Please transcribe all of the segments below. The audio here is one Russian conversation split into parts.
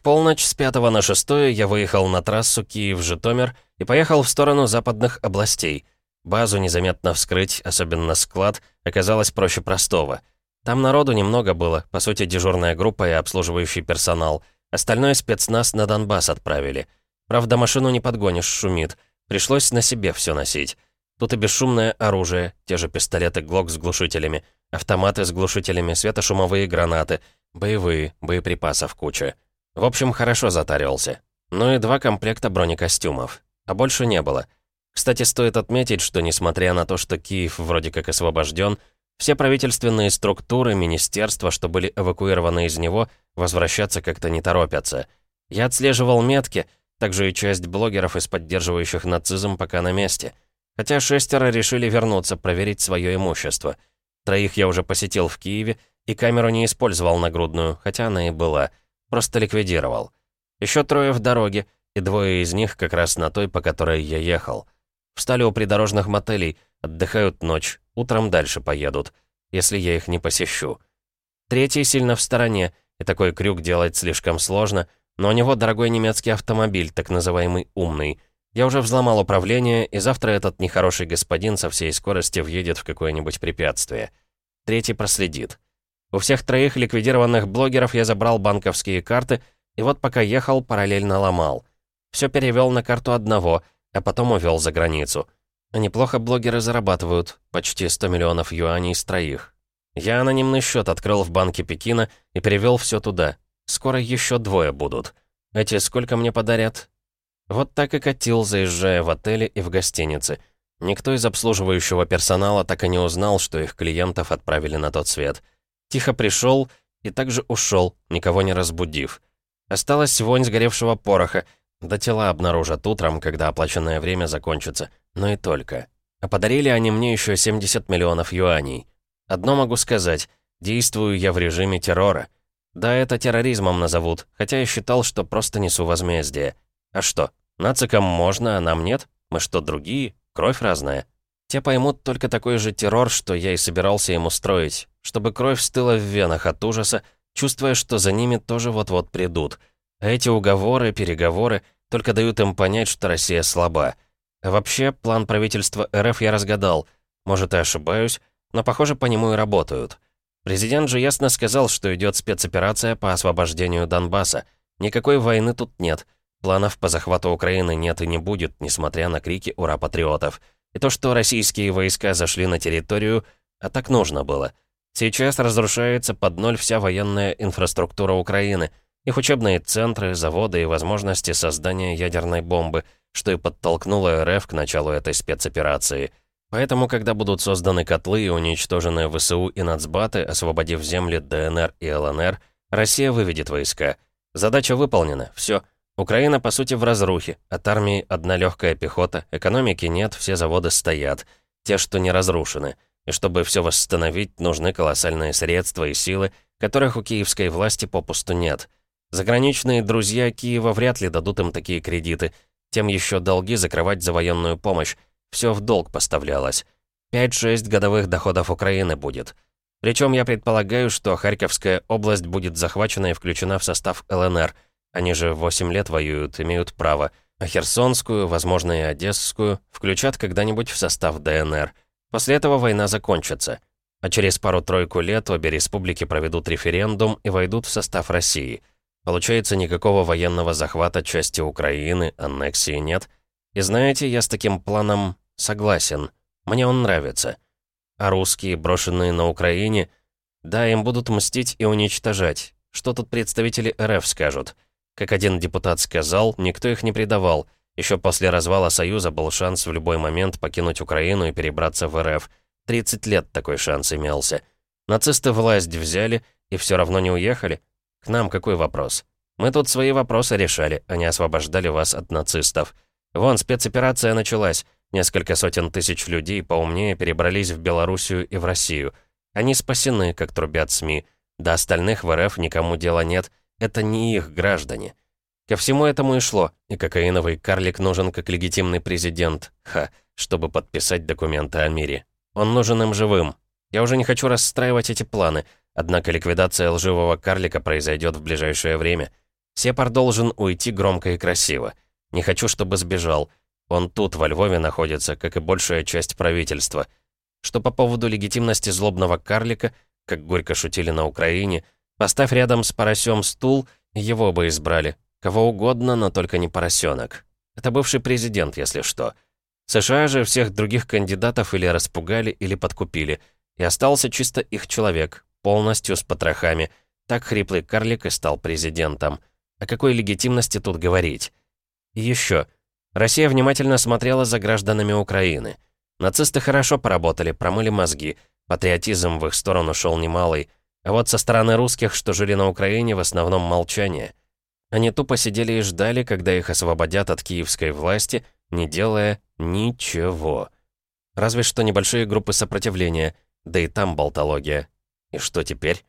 В полночь с 5 на 6 я выехал на трассу Киев-Житомир и поехал в сторону западных областей. Базу незаметно вскрыть, особенно склад, оказалось проще простого. Там народу немного было, по сути дежурная группа и обслуживающий персонал. Остальное спецназ на Донбасс отправили. Правда, машину не подгонишь, шумит. Пришлось на себе все носить. Тут и бесшумное оружие, те же пистолеты ГЛОК с глушителями, автоматы с глушителями, светошумовые гранаты, боевые, боеприпасов куча. В общем, хорошо затарился. Ну и два комплекта бронекостюмов. А больше не было. Кстати, стоит отметить, что несмотря на то, что Киев вроде как освобожден, все правительственные структуры, министерства, что были эвакуированы из него, возвращаться как-то не торопятся. Я отслеживал метки, также и часть блогеров из поддерживающих нацизм пока на месте. Хотя шестеро решили вернуться, проверить свое имущество. Троих я уже посетил в Киеве, и камеру не использовал нагрудную, хотя она и была. Просто ликвидировал. Еще трое в дороге, и двое из них как раз на той, по которой я ехал. Встали у придорожных мотелей, отдыхают ночь, утром дальше поедут, если я их не посещу. Третий сильно в стороне, и такой крюк делать слишком сложно, но у него дорогой немецкий автомобиль, так называемый «умный». Я уже взломал управление, и завтра этот нехороший господин со всей скорости въедет в какое-нибудь препятствие. Третий проследит. У всех троих ликвидированных блогеров я забрал банковские карты, и вот пока ехал, параллельно ломал. Все перевел на карту одного, а потом увел за границу. неплохо блогеры зарабатывают, почти 100 миллионов юаней с троих. Я анонимный счет открыл в банке Пекина и перевел все туда. Скоро еще двое будут. Эти сколько мне подарят? Вот так и катил, заезжая в отели и в гостиницы. Никто из обслуживающего персонала так и не узнал, что их клиентов отправили на тот свет. Тихо пришел и также ушел, никого не разбудив. Осталась вонь сгоревшего пороха, да тела обнаружат утром, когда оплаченное время закончится. Но и только. А подарили они мне еще 70 миллионов юаней. Одно могу сказать, действую я в режиме террора. Да, это терроризмом назовут, хотя я считал, что просто несу возмездие. А что, нацикам можно, а нам нет? Мы что, другие? Кровь разная? Те поймут только такой же террор, что я и собирался им устроить, чтобы кровь стыла в венах от ужаса, чувствуя, что за ними тоже вот-вот придут. А эти уговоры, переговоры только дают им понять, что Россия слаба. А вообще, план правительства РФ я разгадал. Может, и ошибаюсь, но, похоже, по нему и работают. Президент же ясно сказал, что идет спецоперация по освобождению Донбасса. Никакой войны тут нет. Планов по захвату Украины нет и не будет, несмотря на крики «Ура, патриотов!». И то, что российские войска зашли на территорию, а так нужно было. Сейчас разрушается под ноль вся военная инфраструктура Украины, их учебные центры, заводы и возможности создания ядерной бомбы, что и подтолкнуло РФ к началу этой спецоперации. Поэтому, когда будут созданы котлы и уничтожены ВСУ и нацбаты, освободив земли ДНР и ЛНР, Россия выведет войска. Задача выполнена, все. Украина, по сути, в разрухе. От армии одна легкая пехота, экономики нет, все заводы стоят. Те, что не разрушены. И чтобы все восстановить, нужны колоссальные средства и силы, которых у киевской власти попусту нет. Заграничные друзья Киева вряд ли дадут им такие кредиты. Тем еще долги закрывать за военную помощь. Все в долг поставлялось. 5-6 годовых доходов Украины будет. Причем я предполагаю, что Харьковская область будет захвачена и включена в состав ЛНР – они же 8 лет воюют, имеют право. А Херсонскую, возможно, и Одесскую, включат когда-нибудь в состав ДНР. После этого война закончится. А через пару-тройку лет обе республики проведут референдум и войдут в состав России. Получается, никакого военного захвата части Украины, аннексии нет. И знаете, я с таким планом согласен. Мне он нравится. А русские, брошенные на Украине, да, им будут мстить и уничтожать. Что тут представители РФ скажут? Как один депутат сказал, никто их не предавал. Еще после развала Союза был шанс в любой момент покинуть Украину и перебраться в РФ. 30 лет такой шанс имелся. Нацисты власть взяли и все равно не уехали. К нам какой вопрос? Мы тут свои вопросы решали, а не освобождали вас от нацистов. Вон, спецоперация началась. Несколько сотен тысяч людей поумнее перебрались в Белоруссию и в Россию. Они спасены, как трубят СМИ. До остальных в РФ никому дела нет, это не их граждане. Ко всему этому и шло, и кокаиновый карлик нужен как легитимный президент, ха, чтобы подписать документы о мире. Он нужен им живым. Я уже не хочу расстраивать эти планы, однако ликвидация лживого карлика произойдет в ближайшее время. Сепар должен уйти громко и красиво. Не хочу, чтобы сбежал. Он тут, во Львове, находится, как и большая часть правительства. Что по поводу легитимности злобного карлика, как горько шутили на Украине, поставь рядом с поросем стул, его бы избрали. Кого угодно, но только не поросенок. Это бывший президент, если что. США же всех других кандидатов или распугали, или подкупили. И остался чисто их человек, полностью с потрохами. Так хриплый карлик и стал президентом. О какой легитимности тут говорить? И еще. Россия внимательно смотрела за гражданами Украины. Нацисты хорошо поработали, промыли мозги. Патриотизм в их сторону шел немалый. А вот со стороны русских, что жили на Украине, в основном молчание. Они тупо сидели и ждали, когда их освободят от киевской власти, не делая ничего. Разве что небольшие группы сопротивления, да и там болтология. И что теперь?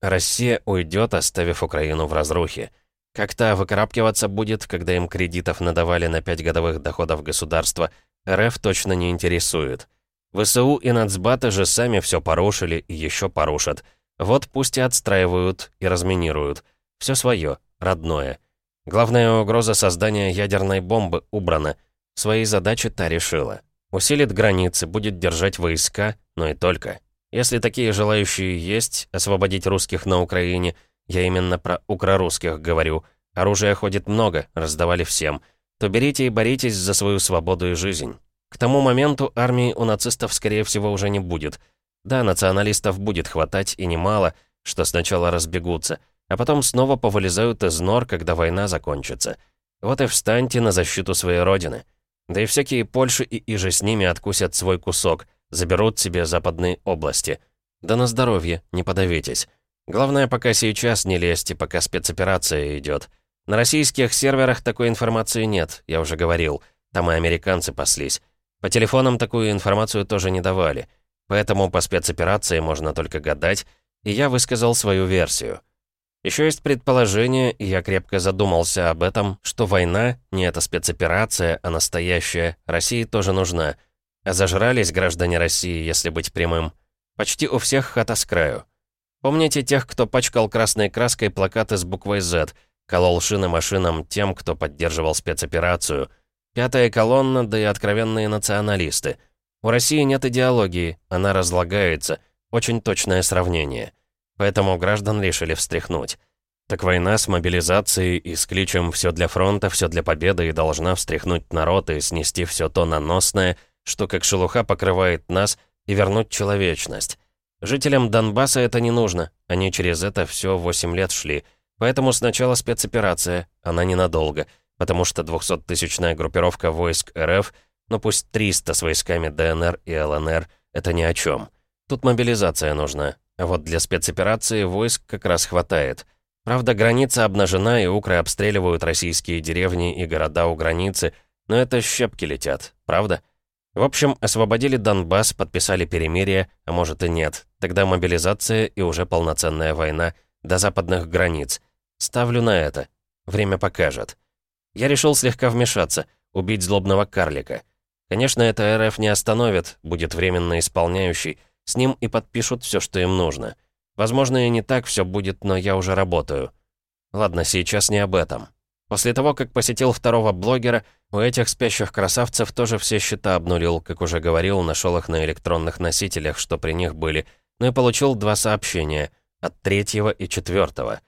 Россия уйдет, оставив Украину в разрухе. Как-то выкарабкиваться будет, когда им кредитов надавали на 5 годовых доходов государства, РФ точно не интересует. ВСУ и нацбаты же сами все порушили и еще порушат. Вот пусть и отстраивают, и разминируют. Все свое, родное. Главная угроза создания ядерной бомбы убрана. Свои задачи та решила. Усилит границы, будет держать войска, но и только. Если такие желающие есть, освободить русских на Украине, я именно про укрорусских говорю, оружия ходит много, раздавали всем, то берите и боритесь за свою свободу и жизнь. К тому моменту армии у нацистов, скорее всего, уже не будет. Да, националистов будет хватать и немало, что сначала разбегутся, а потом снова повылезают из нор, когда война закончится. Вот и встаньте на защиту своей родины. Да и всякие Польши и иже с ними откусят свой кусок, заберут себе западные области. Да на здоровье, не подавитесь. Главное, пока сейчас не лезьте, пока спецоперация идет. На российских серверах такой информации нет, я уже говорил. Там и американцы паслись. По телефонам такую информацию тоже не давали. Поэтому по спецоперации можно только гадать, и я высказал свою версию. Еще есть предположение, и я крепко задумался об этом, что война, не эта спецоперация, а настоящая, России тоже нужна. А зажрались граждане России, если быть прямым. Почти у всех хата с краю. Помните тех, кто пачкал красной краской плакаты с буквой «З», колол шины машинам тем, кто поддерживал спецоперацию. Пятая колонна, да и откровенные националисты. У России нет идеологии, она разлагается. Очень точное сравнение. Поэтому граждан решили встряхнуть. Так война с мобилизацией и с кличем «все для фронта, все для победы» и должна встряхнуть народ и снести все то наносное, что как шелуха покрывает нас, и вернуть человечность. Жителям Донбасса это не нужно, они через это все 8 лет шли. Поэтому сначала спецоперация, она ненадолго, потому что 200-тысячная группировка войск РФ, ну пусть 300 с войсками ДНР и ЛНР, это ни о чем. Тут мобилизация нужна, а вот для спецоперации войск как раз хватает. Правда, граница обнажена, и укры обстреливают российские деревни и города у границы, но это щепки летят, правда? В общем, освободили Донбасс, подписали перемирие, а может и нет. Тогда мобилизация и уже полноценная война до западных границ. Ставлю на это. Время покажет. Я решил слегка вмешаться, убить злобного карлика. Конечно, это РФ не остановит, будет временно исполняющий, с ним и подпишут все, что им нужно. Возможно, и не так все будет, но я уже работаю. Ладно, сейчас не об этом. После того, как посетил второго блогера, у этих спящих красавцев тоже все счета обнулил, как уже говорил, нашел их на электронных носителях, что при них были, ну и получил два сообщения, от третьего и четвертого.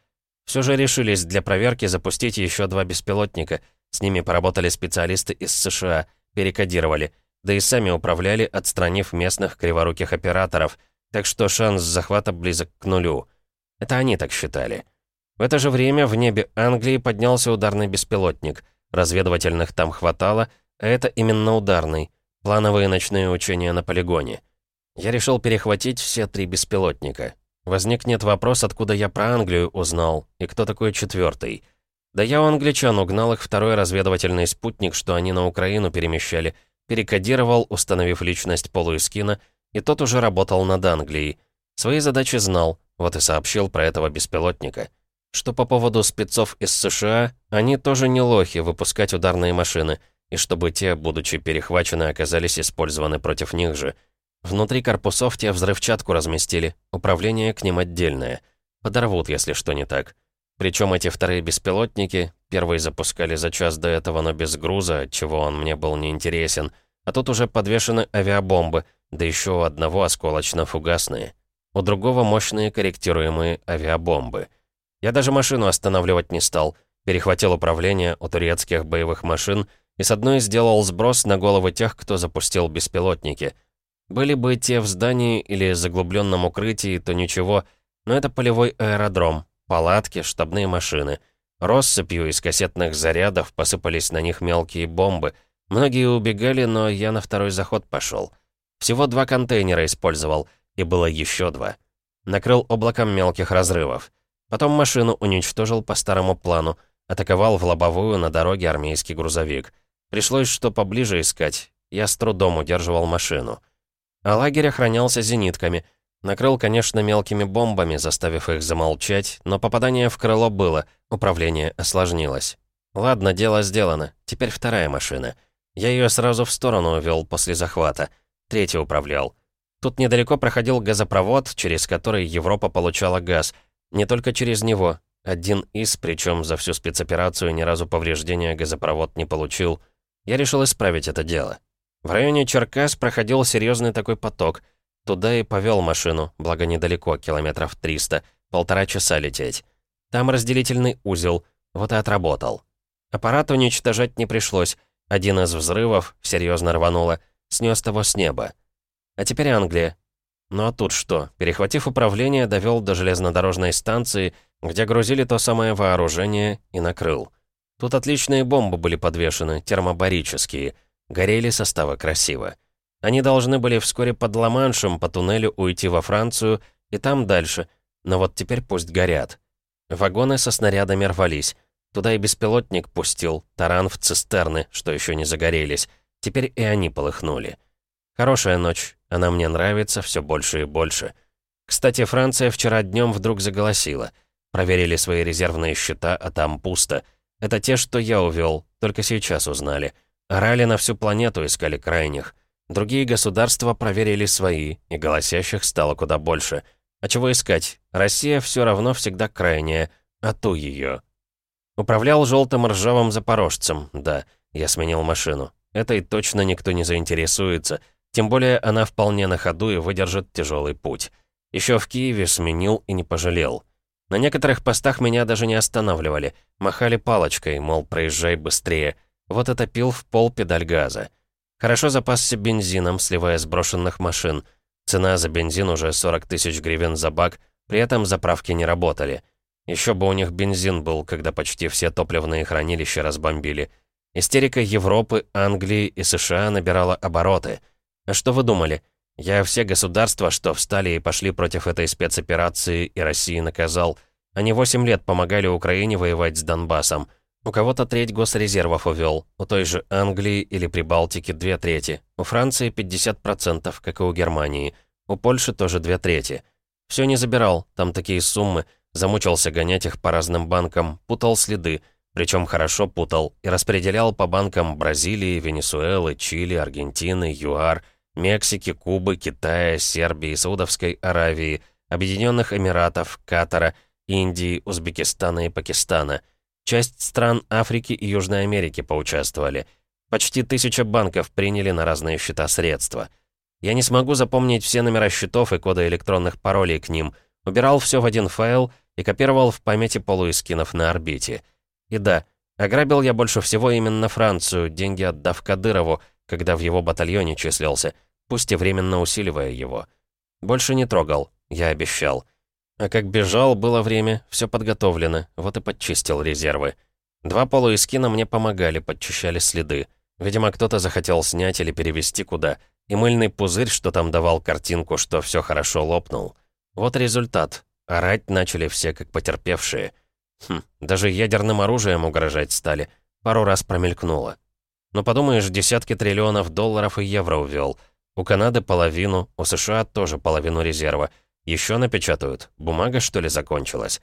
Все же решились для проверки запустить еще два беспилотника. С ними поработали специалисты из США, перекодировали — да и сами управляли, отстранив местных криворуких операторов, так что шанс захвата близок к нулю. Это они так считали. В это же время в небе Англии поднялся ударный беспилотник. Разведывательных там хватало, а это именно ударный. Плановые ночные учения на полигоне. Я решил перехватить все три беспилотника. Возникнет вопрос, откуда я про Англию узнал, и кто такой четвертый. Да я у англичан угнал их второй разведывательный спутник, что они на Украину перемещали, перекодировал, установив личность полуэскина, и тот уже работал над Англией. Свои задачи знал, вот и сообщил про этого беспилотника. Что по поводу спецов из США, они тоже не лохи выпускать ударные машины, и чтобы те, будучи перехвачены, оказались использованы против них же. Внутри корпусов те взрывчатку разместили, управление к ним отдельное. Подорвут, если что не так. Причем эти вторые беспилотники, первые запускали за час до этого, но без груза, чего он мне был неинтересен, а тут уже подвешены авиабомбы, да еще у одного осколочно-фугасные. У другого мощные корректируемые авиабомбы. Я даже машину останавливать не стал, перехватил управление у турецких боевых машин и с одной сделал сброс на головы тех, кто запустил беспилотники. Были бы те в здании или заглубленном укрытии, то ничего, но это полевой аэродром, палатки, штабные машины. Россыпью из кассетных зарядов посыпались на них мелкие бомбы. Многие убегали, но я на второй заход пошел. Всего два контейнера использовал, и было еще два. Накрыл облаком мелких разрывов. Потом машину уничтожил по старому плану, атаковал в лобовую на дороге армейский грузовик. Пришлось что поближе искать. Я с трудом удерживал машину. А лагерь охранялся зенитками. Накрыл, конечно, мелкими бомбами, заставив их замолчать, но попадание в крыло было, управление осложнилось. Ладно, дело сделано. Теперь вторая машина. Я ее сразу в сторону увел после захвата. Третий управлял. Тут недалеко проходил газопровод, через который Европа получала газ. Не только через него. Один из, причем за всю спецоперацию ни разу повреждения газопровод не получил. Я решил исправить это дело. В районе Черкас проходил серьезный такой поток. Туда и повел машину, благо недалеко, километров 300, полтора часа лететь. Там разделительный узел, вот и отработал. Аппарат уничтожать не пришлось. Один из взрывов серьезно рвануло, снес того с неба. А теперь Англия. Ну а тут что? Перехватив управление, довел до железнодорожной станции, где грузили то самое вооружение, и накрыл. Тут отличные бомбы были подвешены, термобарические. Горели составы красиво. Они должны были вскоре под Ла-Маншем по туннелю уйти во Францию и там дальше, но вот теперь пусть горят. Вагоны со снарядами рвались. Туда и беспилотник пустил, таран в цистерны, что еще не загорелись. Теперь и они полыхнули. Хорошая ночь, она мне нравится все больше и больше. Кстати, Франция вчера днем вдруг заголосила. Проверили свои резервные счета, а там пусто. Это те, что я увел, только сейчас узнали. Орали на всю планету, искали крайних. Другие государства проверили свои, и голосящих стало куда больше. А чего искать? Россия все равно всегда крайняя, а ту ее. Управлял желтым ржавым запорожцем, да, я сменил машину. Этой точно никто не заинтересуется — тем более она вполне на ходу и выдержит тяжелый путь. Еще в Киеве сменил и не пожалел. На некоторых постах меня даже не останавливали. Махали палочкой, мол, проезжай быстрее. Вот это пил в пол педаль газа. Хорошо запасся бензином, сливая сброшенных машин. Цена за бензин уже 40 тысяч гривен за бак, при этом заправки не работали. Еще бы у них бензин был, когда почти все топливные хранилища разбомбили. Истерика Европы, Англии и США набирала обороты — а что вы думали? Я все государства, что встали и пошли против этой спецоперации и России наказал. Они 8 лет помогали Украине воевать с Донбассом. У кого-то треть госрезервов увел, у той же Англии или Прибалтики две трети, у Франции 50%, как и у Германии, у Польши тоже две трети. Все не забирал, там такие суммы, замучился гонять их по разным банкам, путал следы, причем хорошо путал, и распределял по банкам Бразилии, Венесуэлы, Чили, Аргентины, ЮАР – Мексики, Кубы, Китая, Сербии, Саудовской Аравии, Объединенных Эмиратов, Катара, Индии, Узбекистана и Пакистана. Часть стран Африки и Южной Америки поучаствовали. Почти тысяча банков приняли на разные счета средства. Я не смогу запомнить все номера счетов и коды электронных паролей к ним. Убирал все в один файл и копировал в памяти полуэскинов на орбите. И да, ограбил я больше всего именно Францию, деньги отдав Кадырову, когда в его батальоне числился – пусть и временно усиливая его. Больше не трогал, я обещал. А как бежал, было время, все подготовлено, вот и подчистил резервы. Два полуэскина мне помогали, подчищали следы. Видимо, кто-то захотел снять или перевести куда, и мыльный пузырь, что там давал картинку, что все хорошо лопнул. Вот результат. Орать начали все, как потерпевшие. Хм, даже ядерным оружием угрожать стали. Пару раз промелькнуло. Но подумаешь, десятки триллионов долларов и евро увел — у Канады половину, у США тоже половину резерва. Еще напечатают. Бумага, что ли, закончилась?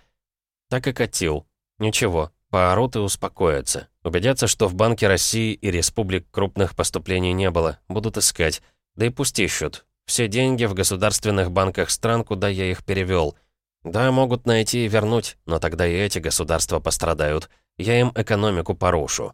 Так и катил. Ничего, поорут и успокоятся. Убедятся, что в Банке России и Республик крупных поступлений не было. Будут искать. Да и пусть ищут. Все деньги в государственных банках стран, куда я их перевел. Да, могут найти и вернуть, но тогда и эти государства пострадают. Я им экономику порушу.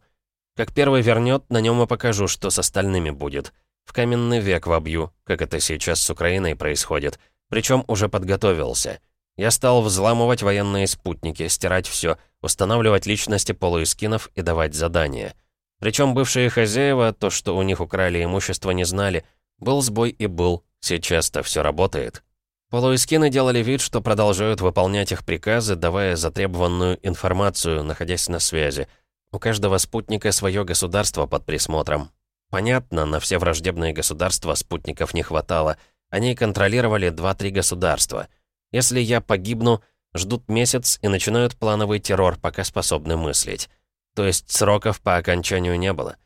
Как первый вернет, на нем и покажу, что с остальными будет. В каменный век вобью, как это сейчас с Украиной происходит. Причем уже подготовился. Я стал взламывать военные спутники, стирать все, устанавливать личности полуискинов и давать задания. Причем бывшие хозяева, то, что у них украли имущество, не знали. Был сбой и был. Сейчас-то все работает. Полуискины делали вид, что продолжают выполнять их приказы, давая затребованную информацию, находясь на связи. У каждого спутника свое государство под присмотром. Понятно, на все враждебные государства спутников не хватало. Они контролировали 2-3 государства — если я погибну, ждут месяц и начинают плановый террор, пока способны мыслить. То есть сроков по окончанию не было.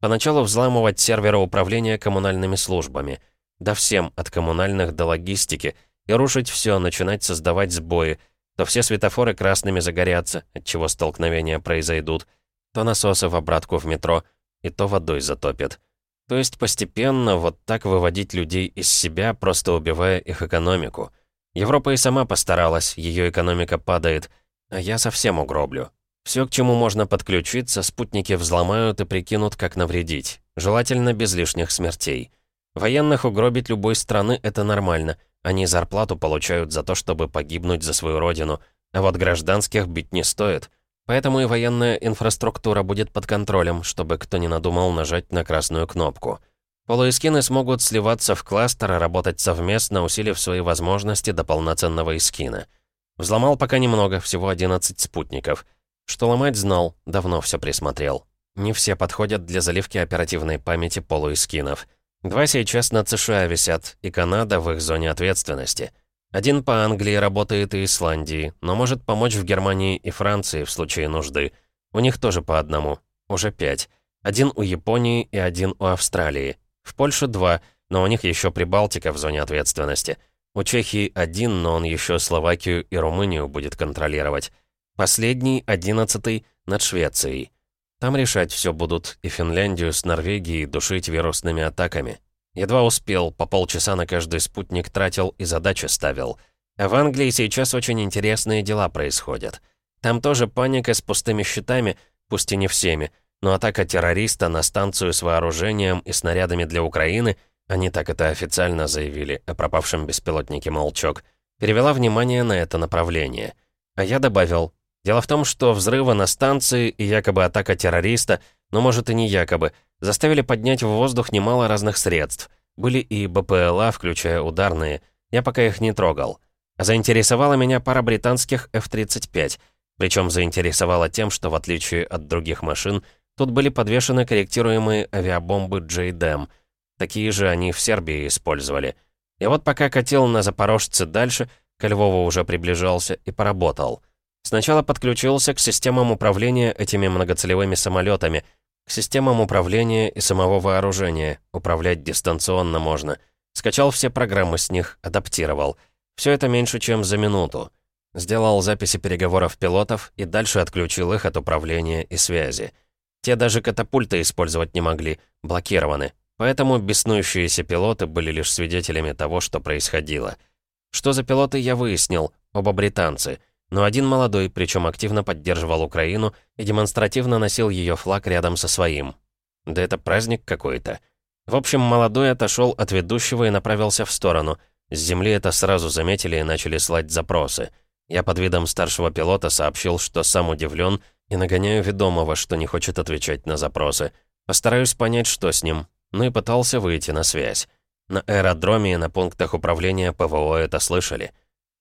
Поначалу взламывать серверы управления коммунальными службами. Да всем, от коммунальных до логистики. И рушить все, начинать создавать сбои. То все светофоры красными загорятся, от чего столкновения произойдут. То насосы в обратку в метро, и то водой затопит. То есть постепенно вот так выводить людей из себя, просто убивая их экономику. Европа и сама постаралась, ее экономика падает, а я совсем угроблю. Все, к чему можно подключиться, спутники взломают и прикинут, как навредить. Желательно без лишних смертей. Военных угробить любой страны — это нормально. Они зарплату получают за то, чтобы погибнуть за свою родину. А вот гражданских бить не стоит. Поэтому и военная инфраструктура будет под контролем, чтобы кто не надумал нажать на красную кнопку. Полуэскины смогут сливаться в кластер и работать совместно, усилив свои возможности до полноценного эскина. Взломал пока немного, всего 11 спутников. Что ломать знал, давно все присмотрел. Не все подходят для заливки оперативной памяти полуэскинов. Два сейчас на США висят, и Канада в их зоне ответственности. Один по Англии работает и Исландии, но может помочь в Германии и Франции в случае нужды. У них тоже по одному. Уже пять. Один у Японии и один у Австралии. В Польше два, но у них еще Прибалтика в зоне ответственности. У Чехии один, но он еще Словакию и Румынию будет контролировать. Последний, одиннадцатый, над Швецией. Там решать все будут, и Финляндию с Норвегией душить вирусными атаками. Едва успел, по полчаса на каждый спутник тратил и задачи ставил. А в Англии сейчас очень интересные дела происходят. Там тоже паника с пустыми щитами, пусть и не всеми, но атака террориста на станцию с вооружением и снарядами для Украины, они так это официально заявили о пропавшем беспилотнике «Молчок», перевела внимание на это направление. А я добавил, дело в том, что взрывы на станции и якобы атака террориста, но может и не якобы, заставили поднять в воздух немало разных средств. Были и БПЛА, включая ударные, я пока их не трогал. Заинтересовала меня пара британских F-35, причем заинтересовала тем, что в отличие от других машин, Тут были подвешены корректируемые авиабомбы JDAM. Такие же они в Сербии использовали. И вот пока катил на Запорожце дальше, к Львову уже приближался и поработал. Сначала подключился к системам управления этими многоцелевыми самолетами, к системам управления и самого вооружения. Управлять дистанционно можно. Скачал все программы с них, адаптировал. Все это меньше, чем за минуту. Сделал записи переговоров пилотов и дальше отключил их от управления и связи. Те даже катапульты использовать не могли, блокированы. Поэтому беснующиеся пилоты были лишь свидетелями того, что происходило. Что за пилоты, я выяснил, оба британцы. Но один молодой, причем активно поддерживал Украину и демонстративно носил ее флаг рядом со своим. Да это праздник какой-то. В общем, молодой отошел от ведущего и направился в сторону. С земли это сразу заметили и начали слать запросы. Я под видом старшего пилота сообщил, что сам удивлен и нагоняю ведомого, что не хочет отвечать на запросы. Постараюсь понять, что с ним. Ну и пытался выйти на связь. На аэродроме и на пунктах управления ПВО это слышали.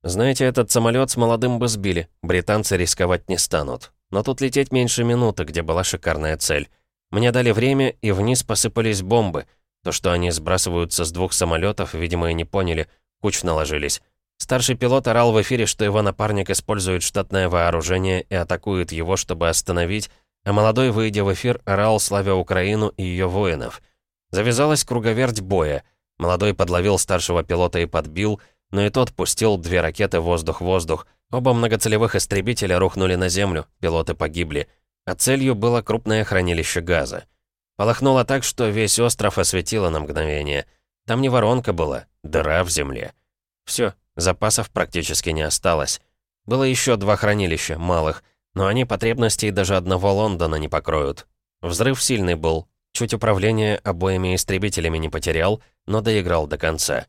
Знаете, этот самолет с молодым бы сбили, британцы рисковать не станут. Но тут лететь меньше минуты, где была шикарная цель. Мне дали время, и вниз посыпались бомбы. То, что они сбрасываются с двух самолетов, видимо, и не поняли, куч наложились. Старший пилот орал в эфире, что его напарник использует штатное вооружение и атакует его, чтобы остановить, а молодой, выйдя в эфир, орал, славя Украину и ее воинов. Завязалась круговерть боя. Молодой подловил старшего пилота и подбил, но и тот пустил две ракеты воздух-воздух. Оба многоцелевых истребителя рухнули на землю, пилоты погибли. А целью было крупное хранилище газа. Полыхнуло так, что весь остров осветило на мгновение. Там не воронка была, дыра в земле. Все, Запасов практически не осталось. Было еще два хранилища, малых, но они потребностей даже одного Лондона не покроют. Взрыв сильный был, чуть управление обоими истребителями не потерял, но доиграл до конца.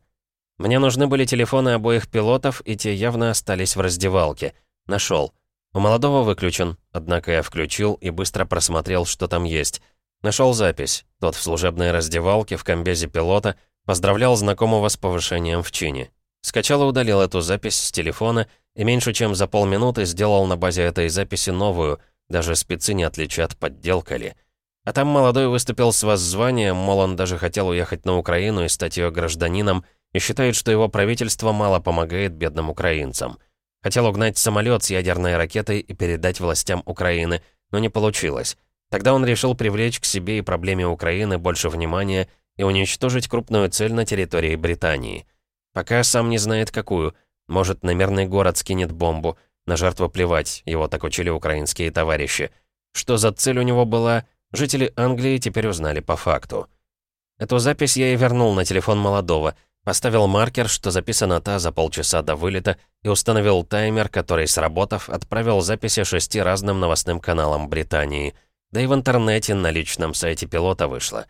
Мне нужны были телефоны обоих пилотов, и те явно остались в раздевалке. Нашел. У молодого выключен, однако я включил и быстро просмотрел, что там есть. Нашел запись. Тот в служебной раздевалке в комбезе пилота поздравлял знакомого с повышением в чине. Скачал и удалил эту запись с телефона и меньше чем за полминуты сделал на базе этой записи новую, даже спецы не отличат, подделка ли. А там молодой выступил с воззванием, мол, он даже хотел уехать на Украину и стать ее гражданином, и считает, что его правительство мало помогает бедным украинцам. Хотел угнать самолет с ядерной ракетой и передать властям Украины, но не получилось. Тогда он решил привлечь к себе и проблеме Украины больше внимания и уничтожить крупную цель на территории Британии. Пока сам не знает какую. Может, на мирный город скинет бомбу. На жертву плевать, его так учили украинские товарищи. Что за цель у него была, жители Англии теперь узнали по факту. Эту запись я и вернул на телефон молодого, поставил маркер, что записана та за полчаса до вылета, и установил таймер, который, сработав, отправил записи шести разным новостным каналам Британии. Да и в интернете на личном сайте пилота вышла.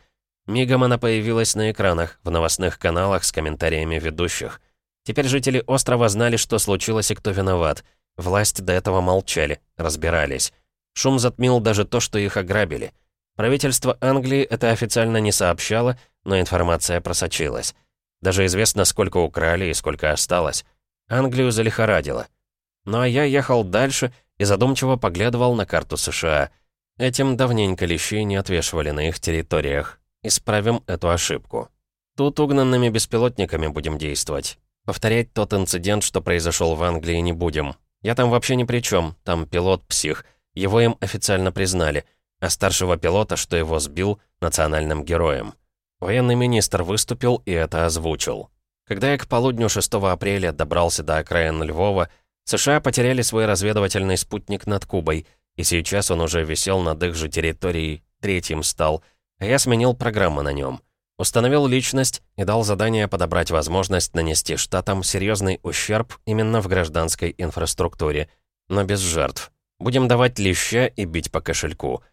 Мигом она появилась на экранах, в новостных каналах с комментариями ведущих. Теперь жители острова знали, что случилось и кто виноват. Власть до этого молчали, разбирались. Шум затмил даже то, что их ограбили. Правительство Англии это официально не сообщало, но информация просочилась. Даже известно, сколько украли и сколько осталось. Англию залихорадило. Ну а я ехал дальше и задумчиво поглядывал на карту США. Этим давненько лещей не отвешивали на их территориях. Исправим эту ошибку. Тут угнанными беспилотниками будем действовать. Повторять тот инцидент, что произошел в Англии, не будем. Я там вообще ни при чем. Там пилот-псих. Его им официально признали. А старшего пилота, что его сбил, национальным героем. Военный министр выступил и это озвучил. Когда я к полудню 6 апреля добрался до окраин Львова, США потеряли свой разведывательный спутник над Кубой, и сейчас он уже висел над их же территорией, третьим стал — я сменил программу на нем. Установил личность и дал задание подобрать возможность нанести штатам серьезный ущерб именно в гражданской инфраструктуре, но без жертв. Будем давать леща и бить по кошельку.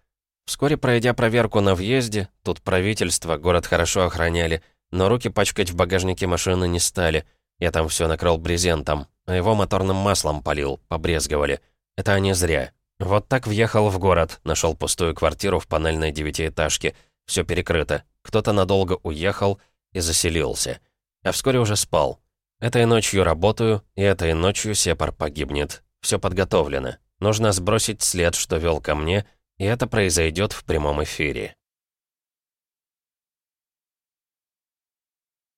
Вскоре, пройдя проверку на въезде, тут правительство, город хорошо охраняли, но руки пачкать в багажнике машины не стали. Я там все накрыл брезентом, а его моторным маслом полил, побрезговали. Это они зря. Вот так въехал в город, нашел пустую квартиру в панельной девятиэтажке — все перекрыто. Кто-то надолго уехал и заселился. А вскоре уже спал. Этой ночью работаю, и этой ночью Сепар погибнет. Все подготовлено. Нужно сбросить след, что вел ко мне, и это произойдет в прямом эфире.